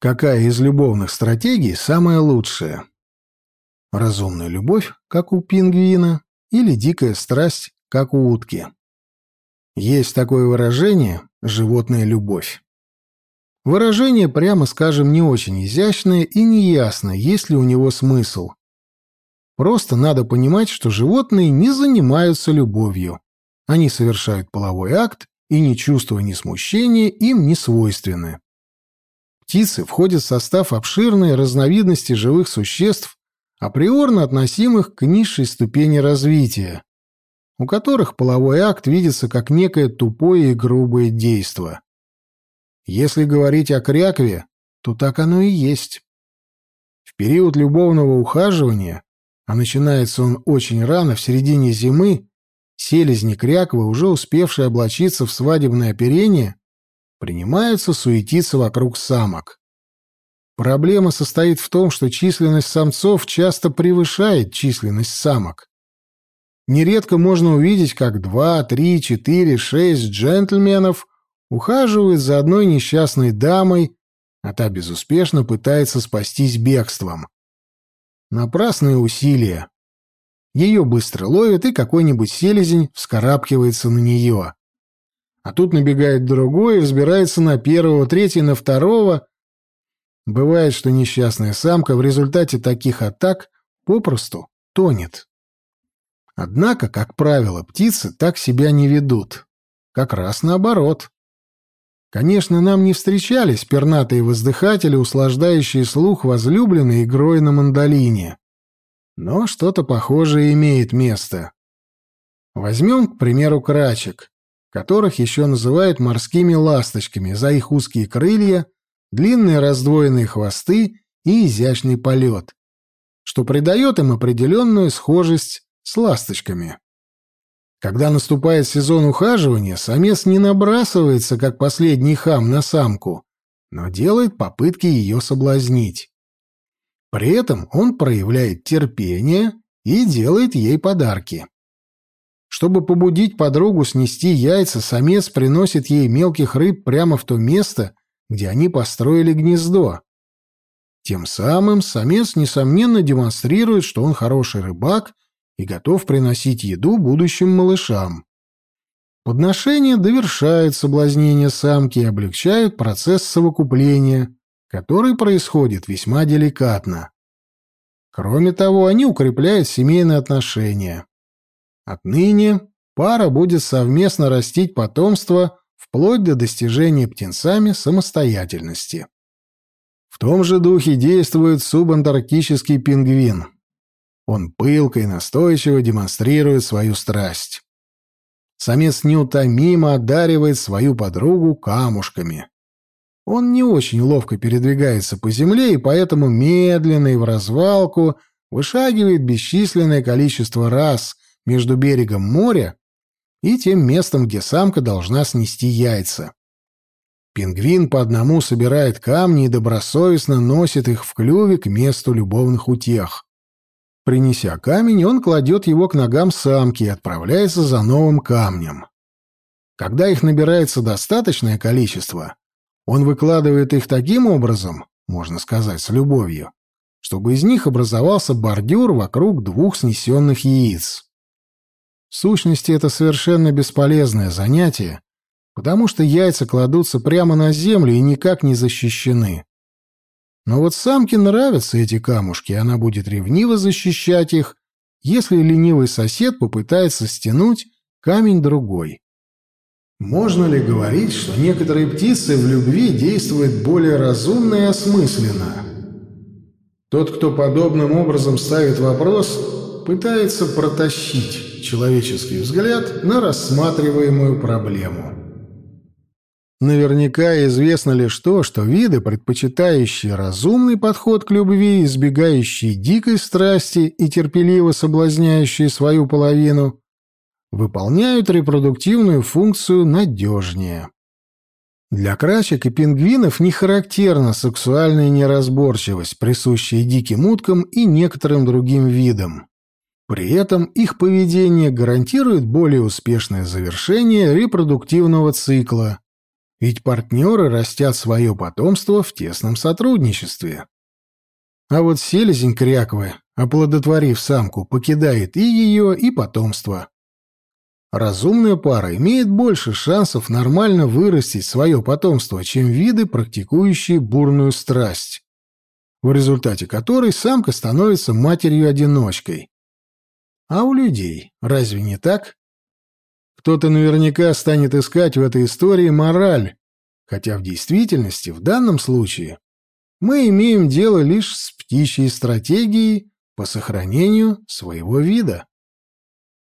Какая из любовных стратегий самая лучшая? Разумная любовь, как у пингвина, или дикая страсть, как у утки? Есть такое выражение «животная любовь». Выражение, прямо скажем, не очень изящное и неясно, есть ли у него смысл. Просто надо понимать, что животные не занимаются любовью. Они совершают половой акт, и ни чувства, ни смущения им не свойственны. Птицы входят в состав обширной разновидности живых существ, априорно относимых к низшей ступени развития, у которых половой акт видится как некое тупое и грубое действо. Если говорить о крякве, то так оно и есть. В период любовного ухаживания, а начинается он очень рано, в середине зимы, селезни кряквы, уже успевшие облачиться в свадебное оперение, принимаются суетиться вокруг самок. Проблема состоит в том, что численность самцов часто превышает численность самок. Нередко можно увидеть, как два, три, четыре, шесть джентльменов ухаживают за одной несчастной дамой, а та безуспешно пытается спастись бегством. Напрасные усилия. Ее быстро ловят, и какой-нибудь селезень вскарабкивается на нее. А тут набегает другой взбирается на первого, третий на второго. Бывает, что несчастная самка в результате таких атак попросту тонет. Однако, как правило, птицы так себя не ведут. Как раз наоборот. Конечно, нам не встречались пернатые воздыхатели, услаждающие слух возлюбленной игрой на мандолине. Но что-то похожее имеет место. Возьмем, к примеру, крачек, которых еще называют морскими ласточками за их узкие крылья, длинные раздвоенные хвосты и изящный полет, что придает им определенную схожесть с ласточками. Когда наступает сезон ухаживания, самец не набрасывается, как последний хам, на самку, но делает попытки ее соблазнить. При этом он проявляет терпение и делает ей подарки. Чтобы побудить подругу снести яйца, самец приносит ей мелких рыб прямо в то место, где они построили гнездо. Тем самым самец, несомненно, демонстрирует, что он хороший рыбак и готов приносить еду будущим малышам. Подношения довершают соблазнение самки и облегчают процесс совокупления, который происходит весьма деликатно. Кроме того, они укрепляют семейные отношения. Отныне пара будет совместно растить потомство вплоть до достижения птенцами самостоятельности. В том же духе действует субантарктический пингвин, он пылко и настойчиво демонстрирует свою страсть. Самец неутомимо одаривает свою подругу камушками. Он не очень ловко передвигается по земле и поэтому медленно и в развалку вышагивает бесчисленное количество раз между берегом моря и тем местом, где самка должна снести яйца. Пингвин по одному собирает камни и добросовестно носит их в клюве к месту любовных утех. Принеся камень, он кладет его к ногам самки и отправляется за новым камнем. Когда их набирается достаточное количество, он выкладывает их таким образом, можно сказать, с любовью, чтобы из них образовался бордюр вокруг двух снесенных яиц. В сущности, это совершенно бесполезное занятие, потому что яйца кладутся прямо на землю и никак не защищены. Но вот самке нравятся эти камушки, и она будет ревниво защищать их, если ленивый сосед попытается стянуть камень другой. Можно ли говорить, что некоторые птицы в любви действуют более разумно и осмысленно? Тот, кто подобным образом ставит вопрос, пытается протащить человеческий взгляд на рассматриваемую проблему. Наверняка известно лишь то, что виды, предпочитающие разумный подход к любви, избегающие дикой страсти и терпеливо соблазняющие свою половину, выполняют репродуктивную функцию надежнее. Для крачек и пингвинов не характерна сексуальная неразборчивость, присущая диким уткам и некоторым другим видам. При этом их поведение гарантирует более успешное завершение репродуктивного цикла, ведь партнеры растят свое потомство в тесном сотрудничестве. А вот селезень кряквы, оплодотворив самку, покидает и ее, и потомство. Разумная пара имеет больше шансов нормально вырастить свое потомство, чем виды, практикующие бурную страсть, в результате которой самка становится матерью-одиночкой. А у людей разве не так? Кто-то наверняка станет искать в этой истории мораль, хотя в действительности, в данном случае, мы имеем дело лишь с птичьей стратегией по сохранению своего вида.